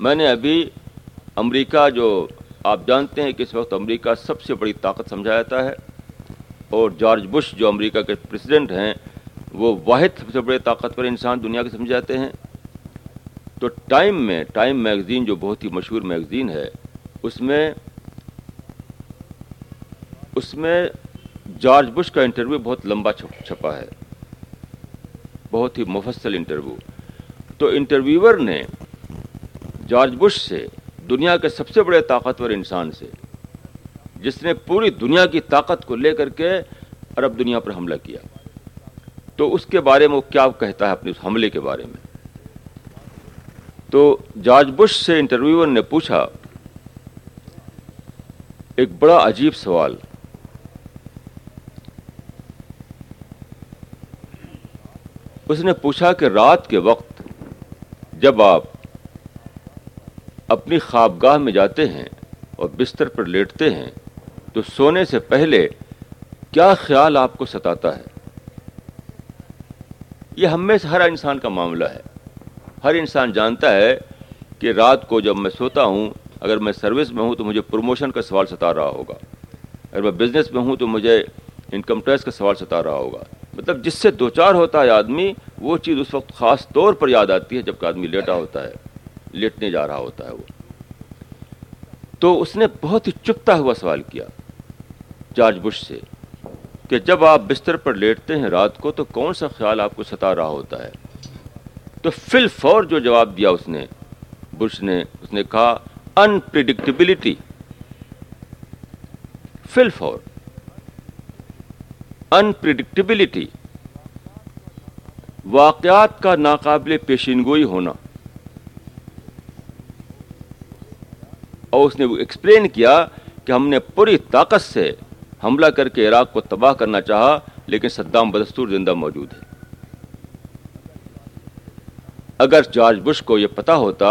میں نے ابھی امریکہ جو آپ جانتے ہیں کہ اس وقت امریکہ سب سے بڑی طاقت سمجھا جاتا ہے، اور جارج بش جو امریکہ کے پریزیڈنٹ ہیں، وہ واحد سب سے بڑے طاقتور انسان دنیا کے سمجھے جاتے ہیں۔ تو ٹائم میں، ٹائم میگزین جو بہت ہی مشہور میگزین ہے، اس میں اس میں جارج بش کا انٹرویو بہت لمبا چھپا ہے۔ بہت ہی مفصل انٹرویو۔ تو انٹرویور نے جارج بش سے، دنیا کے سب سے بڑے طاقتور انسان سے، جس نے پوری دنیا کی طاقت کو لے کر کے عرب دنیا پر حملہ کیا۔ تو اس کے بارے میں وہ کیا کہتا ہے اپنے اس حملے کے بارے میں؟ تو جارج بش سے انٹرویور نے پوچھا، ایک بڑا عجیب سوال۔ اس نے پوچھا کہ رات کے وقت جب آپ اپنی خوابگاہ میں جاتے ہیں اور بستر پر لیٹتے ہیں تو سونے سے پہلے کیا خیال آپ کو ستاتا ہے؟ یہ ہم میں سے ہر انسان کا معاملہ ہے۔ ہر انسان جانتا ہے کہ رات کو جب میں سوتا ہوں، اگر میں سروس میں ہوں تو مجھے پروموشن کا سوال ستا رہا ہوگا۔ اگر میں بزنس میں ہوں تو مجھے انکم ٹیکس کا سوال ستا رہا ہوگا۔ مطلب جس سے دو چار ہوتا ہے آدمی، وہ چیز اس وقت خاص طور پر یاد آتی ہے جبکہ آدمی لیٹا ہوتا ہے۔ لیٹنے جا رہا ہوتا ہے وہ۔ تو اس نے بہت ہی چپتا ہوا سوال کیا جارج بش سے کہ جب آپ بستر پر لیٹتے ہیں رات کو تو کون سا خیال آپ کو ستا رہا ہوتا ہے؟ تو فل فور جو جواب دیا اس نے، بش نے، اس نے کہا، انپریڈکٹیبلٹی۔ فل فور۔ انپریڈکٹیبلٹی۔ واقعات کا ناقابل پیشین گوئی ہونا۔ اور اس نے ایکسپلین کیا کہ ہم نے پوری طاقت سے حملہ کر کے عراق کو تباہ کرنا چاہا، لیکن صدام بدستور زندہ موجود ہے۔ اگر جارج بش کو یہ پتا ہوتا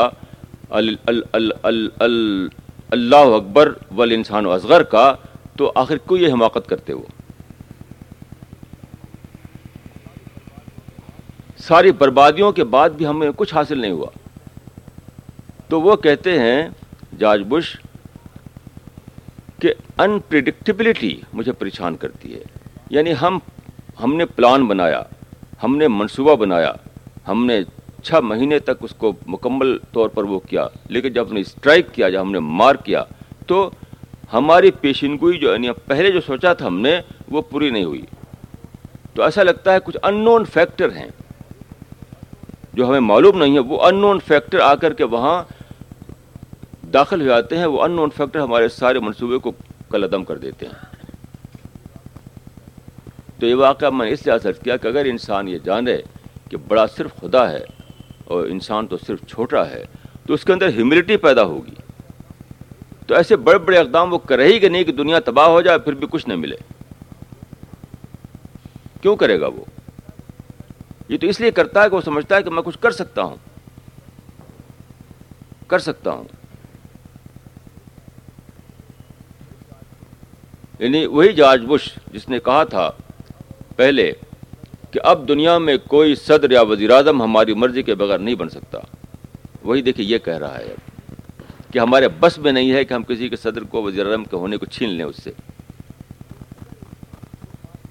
اللہ اکبر ول انسان و اصغر کا، تو آخر کو یہ حماقت کرتے وہ ساری بربادیوں کے بعد بھی ہمیں کچھ حاصل نہیں ہوا۔ تو وہ کہتے ہیں جارج بش، کہ انپریڈکٹیبلٹی مجھے پریشان کرتی ہے۔ یعنی ہم ہم نے پلان بنایا، ہم نے منصوبہ بنایا، ہم نے چھ مہینے تک اس کو مکمل طور پر وہ کیا۔ لیکن جب ہم نے اسٹرائک کیا، جب ہم نے مار کیا، تو ہماری پیشن گوئی جو یعنی پہلے جو سوچا تھا ہم نے، وہ پوری نہیں ہوئی۔ تو ایسا لگتا ہے کچھ ان نون فیکٹر ہیں۔ جو ہمیں معلوم نہیں ہے، وہ ان نون فیکٹر آ کر کے وہاں داخل ہو جاتے ہیں، وہ ان نون فیکٹر ہمارے سارے منصوبے کو کل عدم کر دیتے ہیں۔ تو یہ واقعہ میں نے اس لیے سرچ کیا کہ اگر انسان یہ جانے کہ بڑا صرف خدا ہے اور انسان تو صرف چھوٹا ہے، تو اس کے اندر ہیوملٹی پیدا ہوگی۔ تو ایسے بڑے بڑے اقدام وہ کرے ہی کہ نہیں کہ دنیا تباہ ہو جائے، پھر بھی کچھ نہ ملے۔ کیوں کرے گا وہ؟ یہ تو اس لیے کرتا ہے کہ وہ سمجھتا ہے کہ میں کچھ کر سکتا ہوں۔ کر سکتا ہوں۔ یعنی وہی جارج بش جس نے کہا تھا پہلے کہ اب دنیا میں کوئی صدر یا وزیر اعظم ہماری مرضی کے بغیر نہیں بن سکتا۔ وہی دیکھیے یہ کہہ رہا ہے اب کہ ہمارے بس میں نہیں ہے کہ ہم کسی کے صدر کو وزیر اعظم کے ہونے کو چھین لیں اس سے۔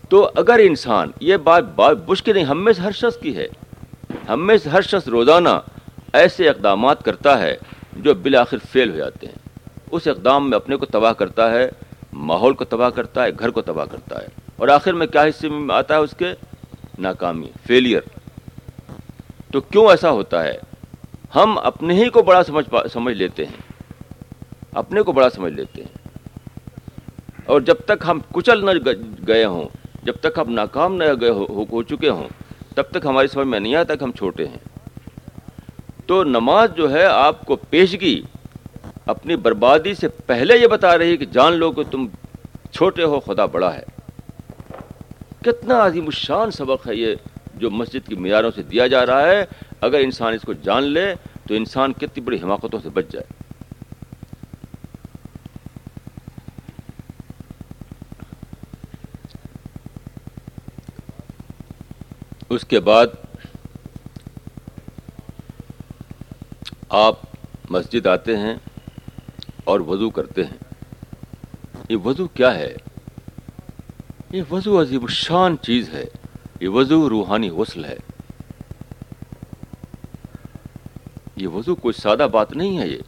تو اگر انسان، یہ بات بات بش کی نہیں، ہم میں سے ہر شخص کی ہے۔ ہم میں سے ہر شخص روزانہ ایسے اقدامات کرتا ہے جو بالآخر فیل ہو جاتے ہیں۔ اس اقدام میں اپنے کو تباہ کرتا ہے ماحول کو تباہ کرتا ہے، گھر کو تباہ کرتا ہے۔ اور آخر میں کیا حصے میں آتا ہے اس کے؟ ناکامی فیلئر تو کیوں ایسا ہوتا ہے؟ ہم اپنے ہی کو بڑا سمجھ سمجھ لیتے ہیں۔ اپنے کو بڑا سمجھ لیتے ہیں۔ اور جب تک ہم کچل نہ گئے ہوں، جب تک ہم ناکام نہ گئے ہو چکے ہوں، تب تک ہماری سمجھ میں نہیں آتا کہ ہم چھوٹے ہیں۔ تو نماز جو ہے آپ کو پیشگی اپنی بربادی سے پہلے یہ بتا رہی کہ جان لو کہ تم چھوٹے ہو، خدا بڑا ہے۔ کتنا عظیم الشان سبق ہے یہ جو مسجد کی معیاروں سے دیا جا رہا ہے۔ اگر انسان اس کو جان لے تو انسان کتنی بڑی حماقتوں سے بچ جائے۔ اس کے بعد آپ مسجد آتے ہیں۔ اور وضو کرتے ہیں۔ یہ وضو کیا ہے؟ یہ وضو عظیم الشان چیز ہے۔ یہ وضو روحانی غسل ہے۔ یہ وضو کوئی سادہ بات نہیں ہے یہ۔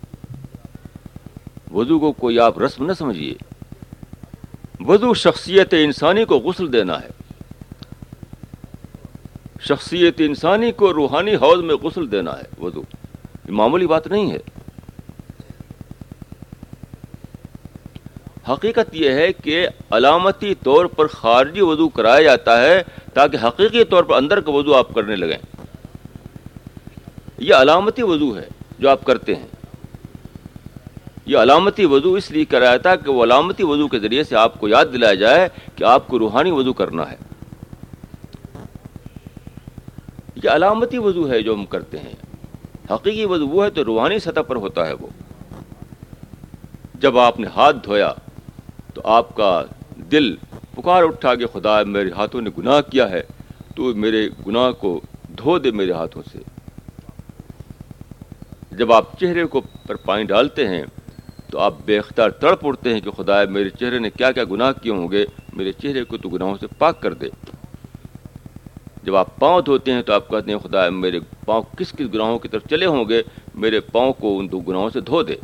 وضو کو کوئی آپ رسم نہ سمجھیے۔ وضو شخصیت انسانی کو غسل دینا ہے۔ شخصیت انسانی کو روحانی حوض میں غسل دینا ہے۔ وضو، یہ معمولی بات نہیں ہے۔ حقیقت یہ ہے کہ علامتی طور پر خارجی وضو کرایا جاتا ہے تاکہ حقیقی طور پر اندر کا وضو آپ کرنے لگیں۔ یہ علامتی وضو ہے جو آپ کرتے ہیں۔ یہ علامتی وضو اس لیے کرایا تھا کہ وہ علامتی وضو کے ذریعے سے آپ کو یاد دلایا جائے کہ آپ کو روحانی وضو کرنا ہے۔ یہ علامتی وضو ہے جو ہم کرتے ہیں۔ حقیقی وضو وہ ہے تو روحانی سطح پر ہوتا ہے وہ۔ جب آپ نے ہاتھ دھویا تو آپ کا دل پکار اٹھا کہ خدا میرے ہاتھوں نے گناہ کیا ہے، تو میرے گناہ کو دھو دے میرے ہاتھوں سے۔ جب آپ چہرے کو پر پانی ڈالتے ہیں، تو آپ بے اختیار تڑپ اڑتے ہیں کہ خدا میرے چہرے نے کیا کیا گناہ کیے ہوں گے، میرے چہرے کو تو گناہوں سے پاک کر دے۔ جب آپ پاؤں دھوتے ہیں، تو آپ کہتے ہیں خدا میرے پاؤں کس کس گناہوں کی طرف چلے ہوں گے، میرے پاؤں کو ان دو گناہوں سے دھو دے۔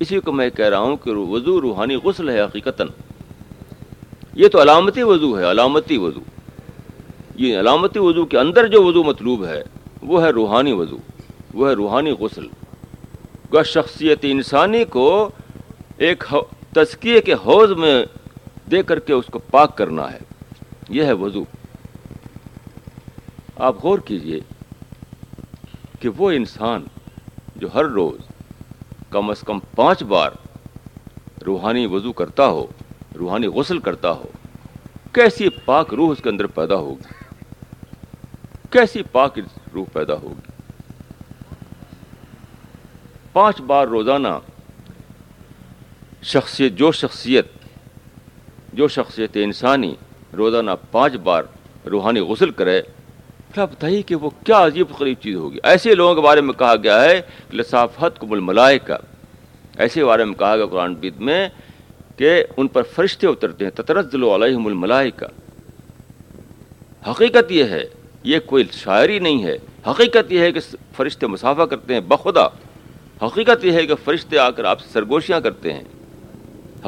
اسی کو میں کہہ رہا ہوں کہ وضو روحانی غسل ہے حقیقتاً۔ یہ تو علامتی وضو ہے، علامتی وضو۔ یہ علامتی وضو کے اندر جو وضو مطلوب ہے، وہ ہے روحانی وضو، وہ ہے روحانی غسل۔ شخصیت انسانی کو ایک تزکیے کے حوض میں دے کر کے اس کو پاک کرنا ہے۔ یہ ہے وضو۔ آپ غور کیجیے کہ وہ انسان جو ہر روز کم از کم پانچ بار روحانی وضو کرتا ہو، روحانی غسل کرتا ہو، کیسی پاک روح اس کے اندر پیدا ہوگی؟ کیسی پاک روح پیدا ہوگی؟ پانچ بار روزانہ شخصیت، جو شخصیت جو شخصیت انسانی روزانہ پانچ بار روحانی غسل کرے پھر آپ بتائیے کہ وہ کیا عجیب قریب چیز ہوگی۔ ایسے لوگوں کے بارے میں کہا گیا ہے کہ لصافت کو مل کا ایسے بارے میں کہا گیا قرآن بید میں کہ ان پر فرشتے اترتے ہیں تطرزل علیہم الملائکہ۔ حقیقت یہ ہے، یہ کوئی شاعری نہیں ہے۔ حقیقت یہ ہے کہ فرشتے مسافہ کرتے ہیں، بخدا۔ حقیقت یہ ہے کہ فرشتے آ کر آپ سے سرگوشیاں کرتے ہیں۔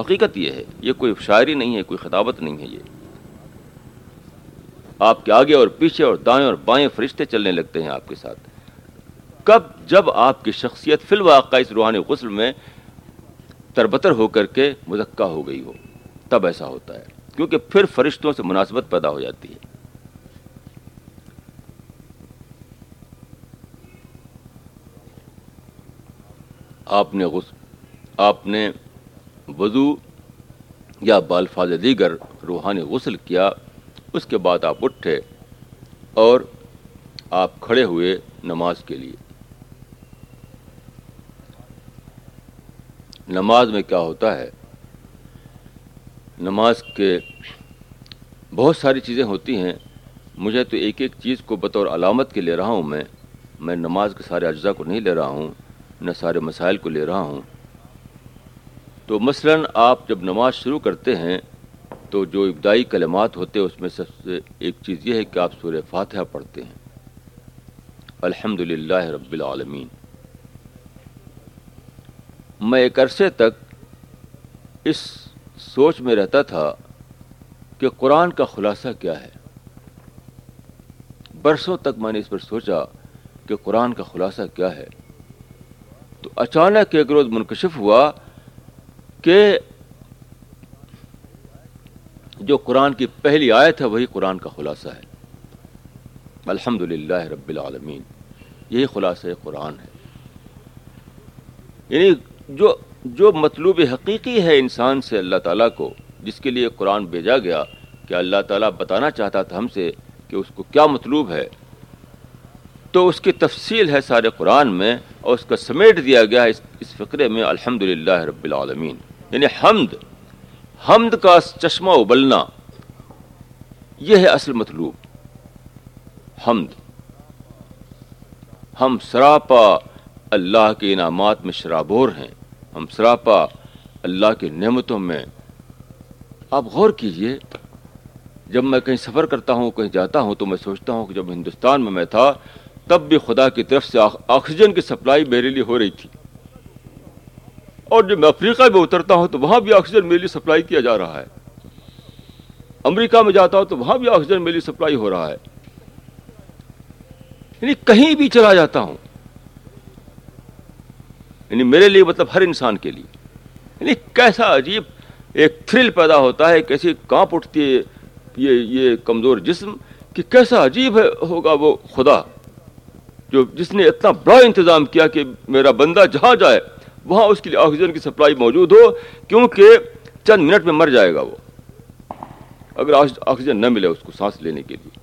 حقیقت یہ ہے، یہ کوئی شاعری نہیں ہے، کوئی خطابت نہیں ہے یہ۔ آپ کے آگے اور پیچھے اور دائیں اور بائیں فرشتے چلنے لگتے ہیں آپ کے ساتھ۔ کب جب آپ کی شخصیت فی الواقع اس روحانی غسل میں تربتر ہو کر کے مذکہ ہو گئی ہو، تب ایسا ہوتا ہے، کیونکہ پھر فرشتوں سے مناسبت پیدا ہو جاتی ہے۔ آپ نے غس، آپ نے وضو یا بالفاظ دیگر روحانی غسل کیا۔ اس کے بعد آپ اٹھے اور آپ کھڑے ہوئے نماز کے لیے۔ نماز میں کیا ہوتا ہے؟ نماز کے بہت ساری چیزیں ہوتی ہیں۔ مجھے تو ایک ایک چیز کو بطور علامت کے لے رہا ہوں میں۔ میں نماز کے سارے اجزاء کو نہیں لے رہا ہوں، نہ سارے مسائل کو لے رہا ہوں۔ تو مثلا آپ جب نماز شروع کرتے ہیں تو جو ابتدائی کلمات ہوتے ہیں اس میں سب سے ایک چیز یہ ہے کہ آپ سورہ فاتحہ پڑھتے ہیں۔ الحمد للہ رب العالمین۔ میں ایک عرصے تک اس سوچ میں رہتا تھا کہ قرآن کا خلاصہ کیا ہے۔ برسوں تک میں نے اس پر سوچا کہ قرآن کا خلاصہ کیا ہے۔ تو اچانک ایک روز منکشف ہوا کہ جو قرآن کی پہلی آیت ہے، وہی قرآن کا خلاصہ ہے۔ الحمد للہ رب العالمین، یہی خلاصہ قرآن ہے۔ یعنی جو جو مطلوب حقیقی ہے انسان سے اللہ تعالیٰ کو، جس کے لیے قرآن بھیجا گیا کہ اللہ تعالیٰ بتانا چاہتا تھا ہم سے کہ اس کو کیا مطلوب ہے، تو اس کی تفصیل ہے سارے قرآن میں اور اس کا سمیٹ دیا گیا ہے اس اس فقرے میں الحمد للہ رب العالمین۔ یعنی حمد حمد کا چشمہ ابلنا۔ یہ ہے اصل مطلوب۔ حمد۔ ہم سراپا اللہ کے انعامات میں شرابور ہیں۔ ہم سراپا اللہ کی نعمتوں میں۔ آپ غور کیجیے، جب میں کہیں سفر کرتا ہوں، کہیں جاتا ہوں، تو میں سوچتا ہوں کہ جب ہندوستان میں میں تھا، تب بھی خدا کی طرف سے آکسیجن کی سپلائی میرے لیے ہو رہی تھی۔ اور جب میں افریقہ میں اترتا ہوں تو وہاں بھی آکسیجن میرے لیے سپلائی کیا جا رہا ہے۔ امریکہ میں جاتا ہوں تو وہاں بھی آکسیجن میرے لیے سپلائی ہو رہا ہے۔ یعنی کہیں بھی چلا جاتا ہوں۔ یعنی میرے لیے مطلب ہر انسان کے لیے۔ یعنی کیسا عجیب ایک تھرل پیدا ہوتا ہے کیسی کانپ اٹھتی ہے، یہ یہ کمزور جسم، کہ کیسا عجیب ہے، ہوگا وہ خدا۔ جو جس نے اتنا بڑا انتظام کیا کہ میرا بندہ جہاں جائے وہاں اس کے لیے آکسیجن کی سپلائی موجود ہو، کیونکہ چند منٹ میں مر جائے گا وہ۔ اگر آکسیجن نہ ملے اس کو سانس لینے کے لیے۔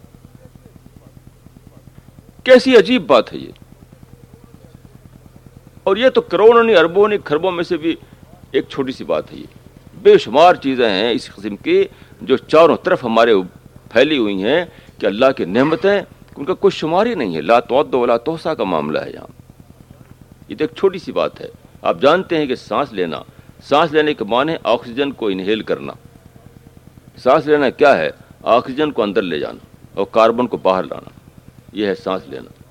کیسی عجیب بات ہے یہ۔ اور یہ تو کروڑوں نہیں، اربوں نہیں خربوں میں سے بھی ایک چھوٹی سی بات ہے یہ۔ بے شمار چیزیں ہیں اس قسم کی جو چاروں طرف ہمارے پھیلی ہوئی ہیں کہ اللہ کی نعمتیں ان کا کوئی شمار ہی نہیں ہے۔ لا ولا توسا کا معاملہ ہے یہاں۔ یہ تو ایک چھوٹی سی بات ہے۔ آپ جانتے ہیں کہ سانس لینا، سانس لینے کے معنی آکسیجن کو انہیل کرنا۔ سانس لینا کیا ہے؟ آکسیجن کو اندر لے جانا اور کاربن کو باہر لانا۔ یہ ہے سانس لینا۔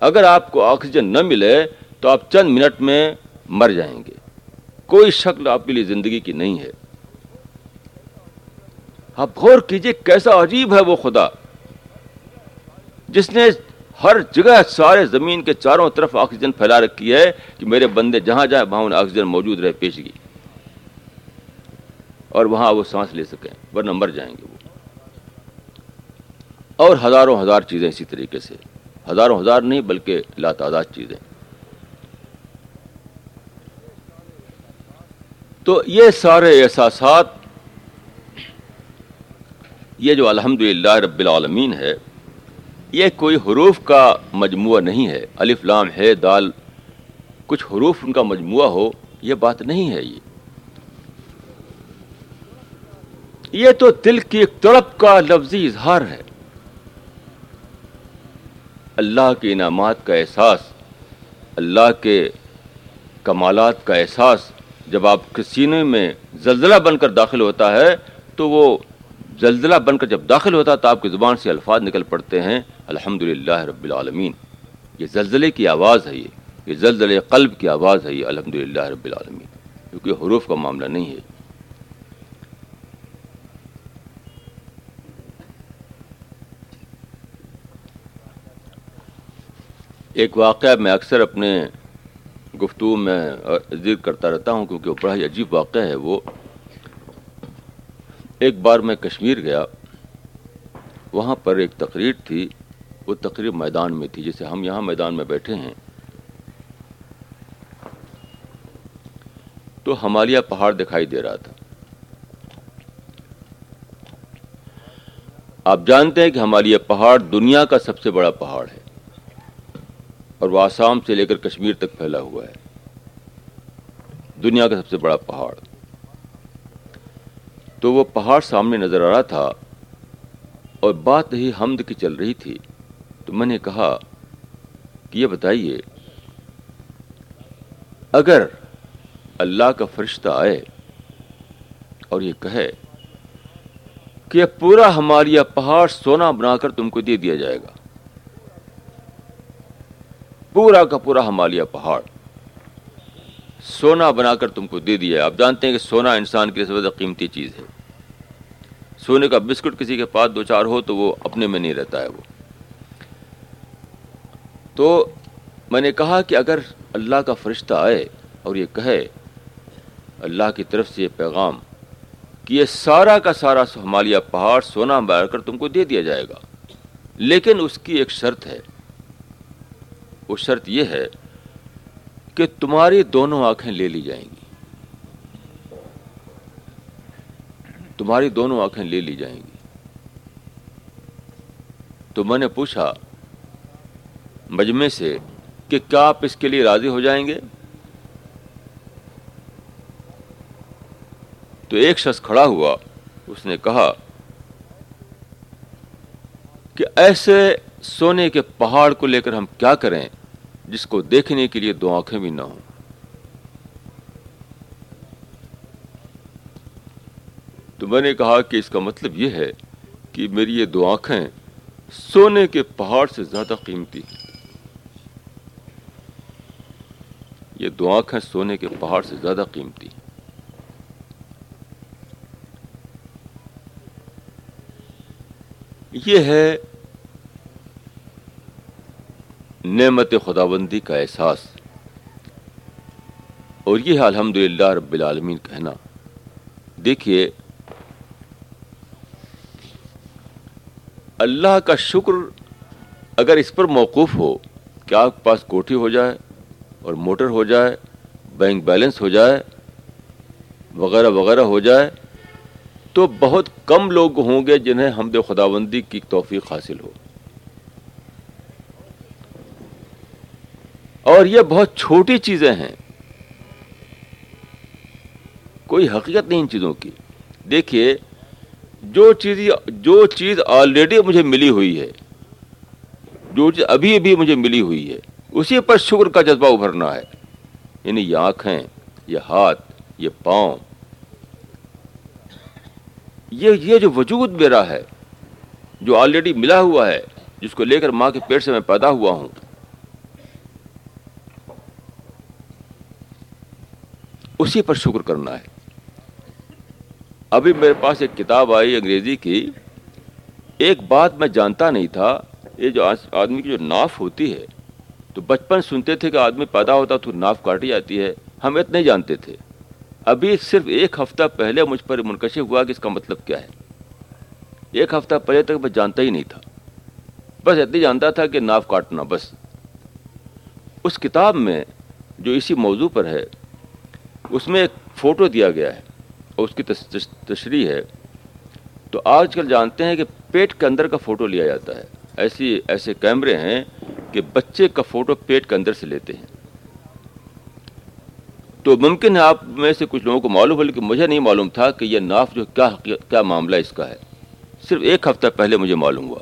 اگر آپ کو آکسیجن نہ ملے تو آپ چند منٹ میں مر جائیں گے۔ کوئی شکل آپ کے لیے زندگی کی نہیں ہے۔ آپ غور کیجیے کیسا عجیب ہے وہ خدا۔ جس نے ہر جگہ سارے زمین کے چاروں طرف آکسیجن پھیلا رکھی ہے کہ میرے بندے جہاں جائیں وہاں انہیں آکسیجن موجود رہے پیشگی اور وہاں وہ سانس لے سکیں، ورنہ مر جائیں گے وہ۔ اور ہزاروں ہزار چیزیں اسی طریقے سے۔ ہزاروں ہزار نہیں بلکہ لاتعداد چیزیں۔ تو یہ سارے احساسات، یہ جو الحمد رب العالمین ہے یہ کوئی حروف کا مجموعہ نہیں ہے۔ الف، لام، ہے، دال، کچھ حروف ان کا مجموعہ ہو، یہ بات نہیں ہے یہ۔ یہ تو دل کی ایک تڑپ کا لفظی اظہار ہے۔ اللہ کے انعامات کا احساس، اللہ کے کمالات کا احساس۔ جب آپ کے سینے میں زلزلہ بن کر داخل ہوتا ہے تو وہ زلزلہ بن کر جب داخل ہوتا ہے تو آپ کی زبان سے الفاظ نکل پڑتے ہیں۔ الحمد للہ رب العالمین۔ یہ زلزلے کی آواز ہے یہ۔ یہ زلزلے قلب کی آواز ہے یہ الحمد رب العالمین۔ کیونکہ حروف کا معاملہ نہیں ہے۔ ایک واقعہ میں اکثر اپنے گفتگو میں ذکر کرتا رہتا ہوں کیونکہ وہ بڑا ہی عجیب واقعہ ہے۔ وہ ایک بار میں کشمیر گیا۔ وہاں پر ایک تقریر تھی۔ وہ تقریر میدان میں تھی جیسے ہم یہاں میدان میں بیٹھے ہیں۔ تو ہمالیہ پہاڑ دکھائی دے رہا تھا۔ آپ جانتے ہیں کہ ہمالیہ پہاڑ دنیا کا سب سے بڑا پہاڑ ہے اور وہ آسام سے لے کر کشمیر تک پھیلا ہوا ہے۔ دنیا کا سب سے بڑا پہاڑ۔ تو وہ پہاڑ سامنے نظر آ رہا تھا اور بات ہی حمد کی چل رہی تھی۔ تو میں نے کہا کہ یہ بتائیے، اگر اللہ کا فرشتہ آئے اور یہ کہے کہ پورا ہماریا پہاڑ سونا بنا کر تم کو دے دیا جائے گا، پورا کا پورا ہمالیہ پہاڑ سونا بنا کر تم کو دے دیا آپ جانتے ہیں کہ سونا انسان کے لیے سب سے قیمتی چیز ہے۔ سونے کا بسکٹ کسی کے پاس دو چار ہو تو وہ اپنے میں نہیں رہتا ہے وہ۔ تو میں نے کہا کہ اگر اللہ کا فرشتہ آئے اور یہ کہے، اللہ کی طرف سے یہ پیغام کہ یہ سارا کا سارا ہمالیہ پہاڑ سونا بنا کر تم کو دے دیا جائے گا۔ لیکن اس کی ایک شرط ہے۔ وہ شرط یہ ہے کہ تمہاری دونوں آنکھیں لے لی جائیں گی۔ تمہاری دونوں آنکھیں لے لی جائیں گی۔ تو میں نے پوچھا مجمع سے کہ کیا آپ اس کے لیے راضی ہو جائیں گے؟ تو ایک شخص کھڑا ہوا، اس نے کہا، کہ ایسے سونے کے پہاڑ کو لے کر ہم کیا کریں جس کو دیکھنے کے لیے دو آنکھیں بھی نہ ہوں؟ تو میں نے کہا کہ اس کا مطلب یہ ہے کہ میری یہ دو آنکھیں سونے کے پہاڑ سے زیادہ قیمتی ہیں۔ یہ دو آنکھیں سونے کے پہاڑ سے زیادہ قیمتی۔ یہ ہے نعمت خدا بندی کا احساس۔ اور یہ ہے الحمد للہ رب العالمین کہنا۔ دیکھیے، اللہ کا شکر اگر اس پر موقوف ہو کہ آپ کے پاس کوٹھی ہو جائے اور موٹر ہو جائے، بینک بیلنس ہو جائے، وغیرہ وغیرہ ہو جائے، تو بہت کم لوگ ہوں گے جنہیں حمد خداوندی کی توفیق حاصل ہو۔ اور یہ بہت چھوٹی چیزیں ہیں۔ کوئی حقیقت نہیں ان چیزوں کی۔ دیکھیے، جو چیز جو چیز آلریڈی مجھے ملی ہوئی ہے، جو چیز ابھی ابھی مجھے ملی ہوئی ہے اسی پر شکر کا جذبہ ابھرنا ہے۔ یعنی یہ آنکھیں، یہ ہاتھ، یہ پاؤں۔ یہ یہ جو وجود میرا ہے، جو آلریڈی ملا ہوا ہے، جس کو لے کر ماں کے پیٹ سے میں پیدا ہوا ہوں۔ اسی پر شکر کرنا ہے۔ ابھی میرے پاس ایک کتاب آئی انگریزی کی۔ ایک بات میں جانتا نہیں تھا، یہ جو آدمی کی جو ناف ہوتی ہے تو بچپن سنتے تھے کہ آدمی پیدا ہوتا تو ناف کاٹی جاتی ہے، ہم اتنے جانتے تھے۔ ابھی صرف ایک ہفتہ پہلے مجھ پر منکشف ہوا کہ اس کا مطلب کیا ہے۔ ایک ہفتہ پہلے تک میں جانتا ہی نہیں تھا۔ بس اتنی جانتا تھا کہ ناف کاٹنا بس۔ اس کتاب میں جو اسی موضوع پر ہے، اس میں ایک فوٹو دیا گیا ہے اور اس کی تشریح ہے۔ تو آج کل جانتے ہیں کہ پیٹ کے اندر کا فوٹو لیا جاتا ہے۔ ایسی ایسے کیمرے ہیں کہ بچے کا فوٹو پیٹ کے اندر سے لیتے ہیں۔ تو ممکن ہے آپ میں سے کچھ لوگوں کو معلوم ہو، لیکن مجھے نہیں معلوم تھا کہ یہ ناف جو کیا کیا معاملہ اس کا ہے۔ صرف ایک ہفتہ پہلے مجھے معلوم ہوا۔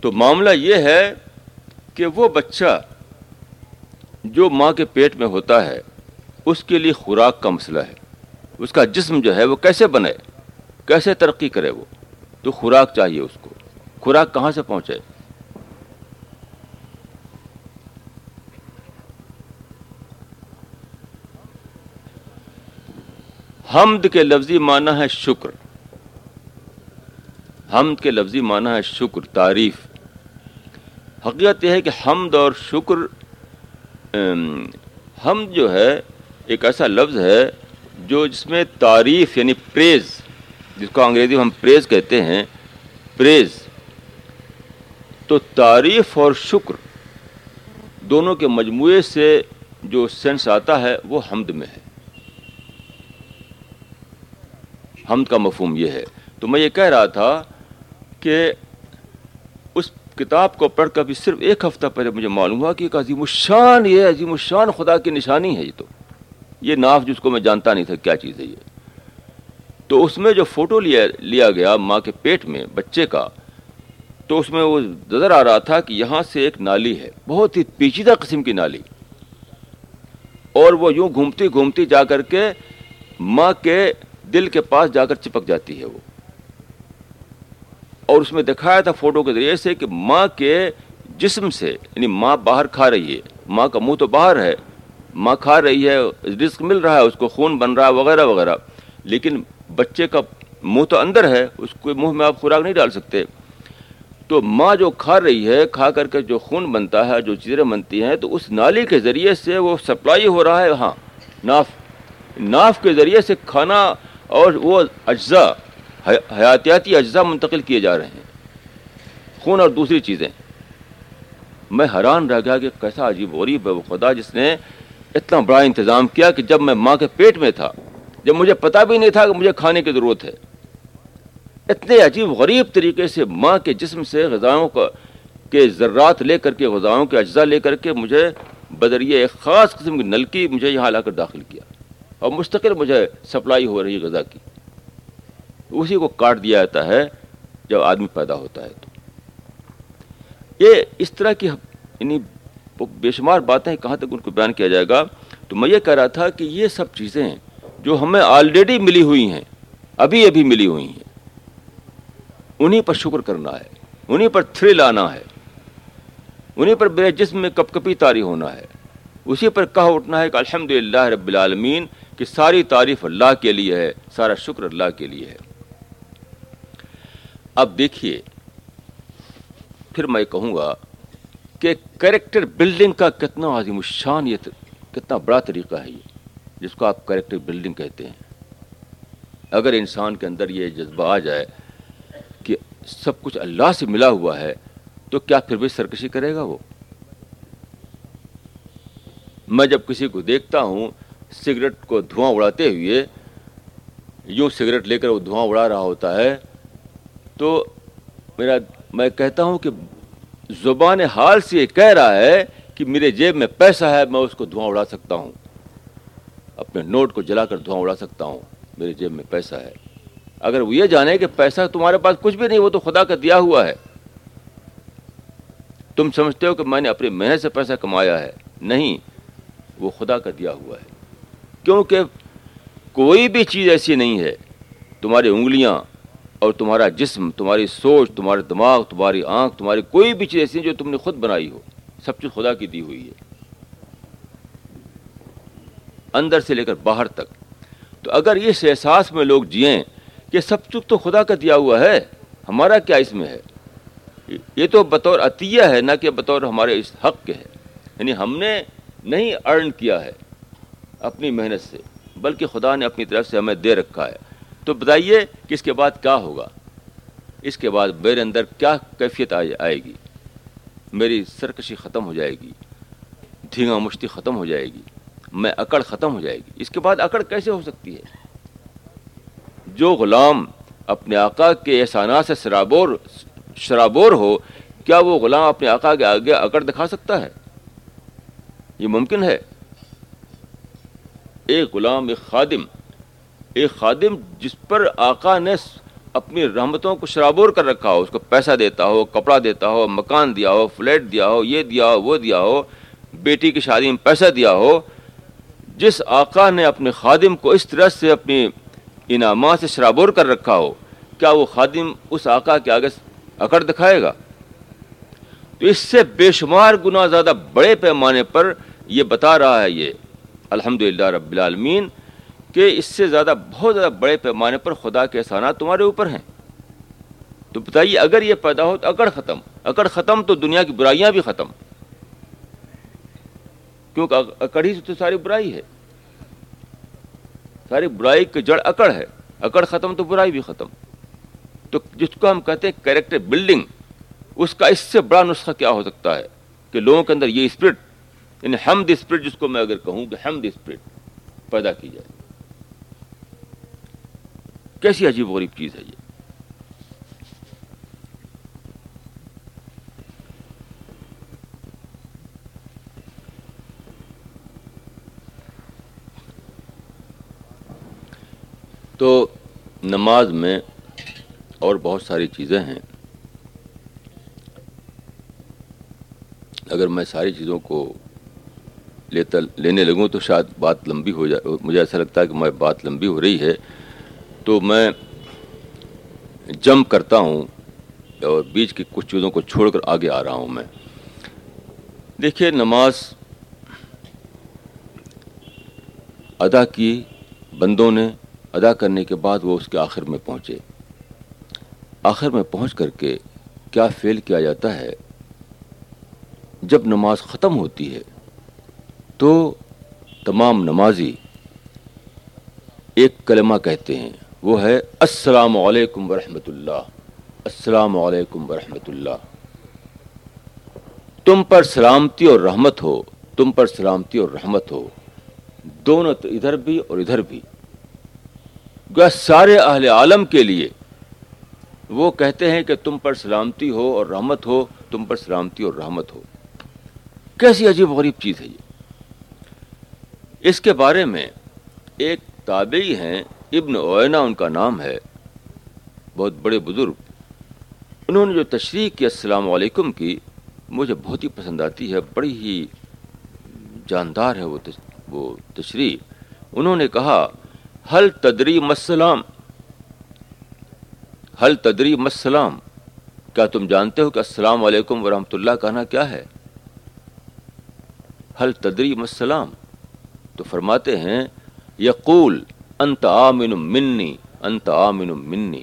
تو معاملہ یہ ہے کہ وہ بچہ جو ماں کے پیٹ میں ہوتا ہے، اس کے لیے خوراک کا مسئلہ ہے۔ اس کا جسم جو ہے، وہ کیسے بنے؟ کیسے ترقی کرے وہ؟ تو خوراک چاہیے اس کو۔ خوراک کہاں سے پہنچے؟ حمد کے لفظی معنی ہے شکر۔ حمد کے لفظی معنی ہے شکر، تعریف۔ حقیقت یہ ہے کہ حمد اور شکر حمد جو ہے، ایک ایسا لفظ ہے جو جس میں تعریف یعنی پریز، جس کو انگریزی میں ہم پریز کہتے ہیں، پریز۔ تو تعریف اور شکر دونوں کے مجموعے سے جو سینس آتا ہے وہ حمد میں ہے۔ حمد کا مفہوم یہ ہے۔ تو میں یہ کہہ رہا تھا کہ اس کتاب کو پڑھ کر بھی صرف ایک ہفتہ پہلے مجھے معلوم ہوا کہ ایک عظیم الشان یہ عظیم الشان خدا کی نشانی ہے یہ تو۔ یہ ناف جس کو میں جانتا نہیں تھا کیا چیز ہے یہ۔ تو اس میں جو فوٹو لیا لیا گیا ماں کے پیٹ میں بچے کا تو اس میں وہ نظر آ رہا تھا کہ یہاں سے ایک نالی ہے، بہت ہی پیچیدہ قسم کی نالی۔ اور وہ یوں گھومتی گھومتی جا کر کے ماں کے دل کے پاس جا کر چپک جاتی ہے وہ۔ اور اس میں دکھایا تھا فوٹو کے ذریعے سے کہ ماں کے جسم سے یعنی ماں باہر کھا رہی ہے۔ ماں کا منہ تو باہر ہے، ماں کھا رہی ہے، رزق مل رہا ہے، اس کو خون بن رہا ہے وغیرہ وغیرہ۔ لیکن بچے کا منہ تو اندر ہے، اس کو منہ میں آپ خوراک نہیں ڈال سکتے۔ تو ماں جو کھا رہی ہے، کھا کر کے جو خون بنتا ہے، جو چیزیں بنتی ہیں، تو اس نالی کے ذریعے سے وہ سپلائی ہو رہا ہے۔ ہاں ناف ناف کے ذریعے سے کھانا اور وہ اجزاء حیاتیاتی اجزاء منتقل کیے جا رہے ہیں۔ خون اور دوسری چیزیں۔ میں حیران رہ گیا کہ کیسا عجیب غریب ہے وہ خدا، جس نے اتنا بڑا انتظام کیا کہ جب میں ماں کے پیٹ میں تھا، جب مجھے پتا بھی نہیں تھا کہ مجھے کھانے کی ضرورت ہے۔ اتنے عجیب غریب طریقے سے ماں کے جسم سے غذاؤں کا کے ذرات لے کر کے غذاؤں کے اجزاء لے کر کے مجھے بدریہ ایک خاص قسم کی نلکی مجھے یہاں لا کر داخل کیا۔ اور مستقل مجھے سپلائی ہو رہی غذا کی۔ اسی کو کاٹ دیا جاتا ہے جب آدمی پیدا ہوتا ہے تو۔ یہ اس طرح کی یعنی بے شمار باتیں کہاں تک ان کو بیان کیا جائے گا؟ تو میں یہ کہہ رہا تھا کہ یہ سب چیزیں جو ہمیں آلریڈی ملی ہوئی ہیں، ابھی ابھی ملی ہوئی ہیں انہیں پر شکر کرنا ہے، انہیں پر تھرل آنا ہے، انہیں پر میرے جسم میں کپ کپی تاری ہونا ہے۔ اسی پر کہا اٹھنا ہے کہ الحمد للہ رب العالمین کہ ساری تعریف اللہ کے لیے ہے، سارا شکر اللہ کے لیے ہے۔ اب دیکھیے، پھر میں کہوں گا کہ کریکٹر بلڈنگ کا کتنا عظیم الشان یہ کتنا بڑا طریقہ ہے یہ، جس کو آپ کریکٹر بلڈنگ کہتے ہیں۔ اگر انسان کے اندر یہ جذبہ آ جائے سب کچھ اللہ سے ملا ہوا ہے، تو کیا پھر بھی سرکشی کرے گا وہ؟ میں جب کسی کو دیکھتا ہوں سگریٹ کو دھواں اڑاتے ہوئے، یوں سگریٹ لے کر وہ دھواں اڑا رہا ہوتا ہے، تو میرا، میں کہتا ہوں کہ زبان حال سے یہ کہہ رہا ہے کہ میرے جیب میں پیسہ ہے، میں اس کو دھواں اڑا سکتا ہوں۔ اپنے نوٹ کو جلا کر دھواں اڑا سکتا ہوں، میرے جیب میں پیسہ ہے۔ اگر وہ یہ جانے کہ پیسہ تمہارے پاس کچھ بھی نہیں، وہ تو خدا کا دیا ہوا ہے۔ تم سمجھتے ہو کہ میں نے اپنی محنت سے پیسہ کمایا ہے۔ نہیں، وہ خدا کا دیا ہوا ہے۔ کیونکہ کوئی بھی چیز ایسی نہیں ہے۔ تمہاری انگلیاں اور تمہارا جسم، تمہاری سوچ تمہارے دماغ، تمہاری آنکھ، تمہاری کوئی بھی چیز ایسی جو تم نے خود بنائی ہو۔ سب چیز خدا کی دی ہوئی ہے۔ اندر سے لے کر باہر تک۔ تو اگر اس احساس میں لوگ جئیں کہ سب چیز تو خدا کا دیا ہوا ہے، ہمارا کیا اس میں ہے؟ یہ تو بطور عطیہ ہے، نہ کہ بطور ہمارے اس حق کے ہے۔ یعنی ہم نے نہیں ارن کیا ہے اپنی محنت سے، بلکہ خدا نے اپنی طرف سے ہمیں دے رکھا ہے۔ تو بتائیے کہ اس کے بعد کیا ہوگا؟ اس کے بعد میرے اندر کیا کیفیت آئے گی؟ میری سرکشی ختم ہو جائے گی دھیگا مشتی ختم ہو جائے گی، میں اکڑ ختم ہو جائے گی۔ اس کے بعد اکڑ کیسے ہو سکتی ہے؟ جو غلام اپنے آقا کے احسانات سے شرابور شرابور ہو، کیا وہ غلام اپنے آقا کے آگے اکڑ دکھا سکتا ہے؟ یہ ممکن ہے۔ ایک غلام، ایک خادم ایک خادم جس پر آقا نے اپنی رحمتوں کو شرابور کر رکھا ہو، اس کو پیسہ دیتا ہو، کپڑا دیتا ہو، مکان دیا ہو، فلیٹ دیا ہو، یہ دیا ہو، وہ دیا ہو، بیٹی کی شادی میں پیسہ دیا ہو، جس آقا نے اپنے خادم کو اس طرح سے اپنی انعامات سے شرابور کر رکھا ہو، کیا وہ خادم اس آقا کے آگے اکڑ دکھائے گا؟ تو اس سے بے شمار گنا زیادہ بڑے پیمانے پر یہ بتا رہا ہے یہ الحمد رب العالمین کہ اس سے زیادہ بہت زیادہ بڑے پیمانے پر خدا کے احسانات تمہارے اوپر ہیں۔ تو بتائیے، اگر یہ پیدا ہو تو اکڑ ختم اکڑ ختم تو دنیا کی برائیاں بھی ختم۔ کیونکہ اکڑ ہی سے تو ساری برائی ہے۔ ساری برائی کی جڑ اکڑ ہے۔ اکڑ ختم تو برائی بھی ختم۔ تو جس کو ہم کہتے ہیں کیریکٹر بلڈنگ، اس کا اس سے بڑا نسخہ کیا ہو سکتا ہے کہ لوگوں کے اندر یہ اسپرٹ یعنی حمد اسپرٹ، جس کو میں اگر کہوں کہ حمد اسپرٹ پیدا کی جائے۔ کیسی عجیب غریب چیز ہے یہ۔ تو نماز میں اور بہت ساری چیزیں ہیں۔ اگر میں ساری چیزوں کو لیتا، لینے لگوں تو شاید بات لمبی ہو جائے مجھے ایسا لگتا ہے کہ میں بات لمبی ہو رہی ہے۔ تو میں جم کرتا ہوں اور بیچ کی کچھ چیزوں کو چھوڑ کر آگے آ رہا ہوں میں۔ دیکھیے، نماز ادا کی بندوں نے ادا کرنے کے بعد وہ اس کے آخر میں پہنچے۔ آخر میں پہنچ کر کے کیا فیل کیا جاتا ہے؟ جب نماز ختم ہوتی ہے تو تمام نمازی ایک کلمہ کہتے ہیں۔ وہ ہے السلام علیکم ورحمۃ اللہ۔ السلام علیکم ورحمۃ اللہ۔ تم پر سلامتی اور رحمت ہو، تم پر سلامتی اور رحمت ہو۔ دونوں ادھر بھی اور ادھر بھی۔ سارے اہل عالم کے لیے وہ کہتے ہیں کہ تم پر سلامتی ہو اور رحمت ہو، تم پر سلامتی اور رحمت ہو۔ کیسی عجیب غریب چیز ہے یہ۔ اس کے بارے میں ایک تابعی ہیں، ابن اوینا ان کا نام ہے، بہت بڑے بزرگ۔ انہوں نے جو تشریح کی، السلام علیکم کی، مجھے بہت ہی پسند آتی ہے، بڑی ہی جاندار ہے وہ وہ تشریح۔ انہوں نے کہا حل تدری مسلام حل تدری مسلام کیا تم جانتے ہو کہ السلام علیکم ورحمۃ اللہ کہنا کیا ہے؟ حل تدری مسلام تو فرماتے ہیں، یقول، انت آمن منی، انت آمن منی۔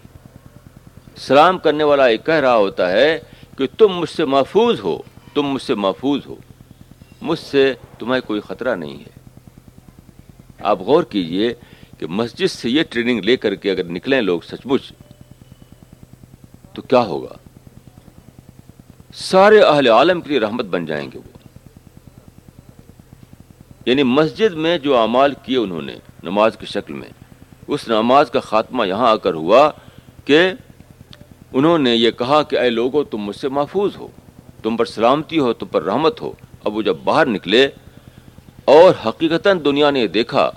سلام کرنے والا یہ کہہ رہا ہوتا ہے کہ تم مجھ سے محفوظ ہو، تم مجھ سے محفوظ ہو۔ مجھ سے تمہیں کوئی خطرہ نہیں ہے۔ آپ غور کیجیے کہ مسجد سے یہ ٹریننگ لے کر کے اگر نکلیں لوگ سچ مچ تو کیا ہوگا؟ سارے اہل عالم کے لیے رحمت بن جائیں گے وہ۔ یعنی مسجد میں جو اعمال کیے انہوں نے نماز کی شکل میں، اس نماز کا خاتمہ یہاں آ کر ہوا کہ انہوں نے یہ کہا کہ اے لوگوں تم مجھ سے محفوظ ہو، تم پر سلامتی ہو، تم پر رحمت ہو۔ اب وہ جب باہر نکلے اور حقیقتاً دنیا نے دیکھا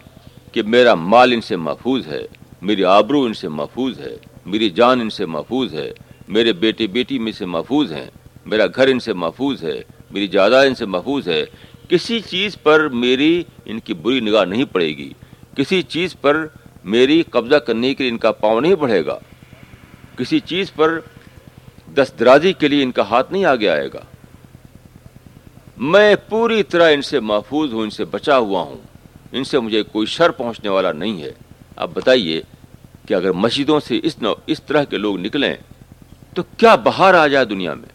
کہ میرا مال ان سے محفوظ ہے، میری آبرو ان سے محفوظ ہے، میری جان ان سے محفوظ ہے، میرے بیٹے بیٹی میں سے محفوظ ہیں، میرا گھر ان سے محفوظ ہے، میری جائیداد ان سے محفوظ ہے۔ کسی چیز پر میری ان کی بری نگاہ نہیں پڑے گی۔ کسی چیز پر میری قبضہ کرنے کے لیے ان کا پاؤں نہیں بڑھے گا۔ کسی چیز پر دسترازی کے لیے ان کا ہاتھ نہیں آگے آئے گا۔ میں پوری طرح ان سے محفوظ ہوں، ان سے بچا ہوا ہوں۔ ان سے مجھے کوئی شر پہنچنے والا نہیں ہے۔ اب بتائیے کہ اگر مسجدوں سے اس نو اس طرح کے لوگ نکلیں تو کیا باہر آ جائے دنیا میں؟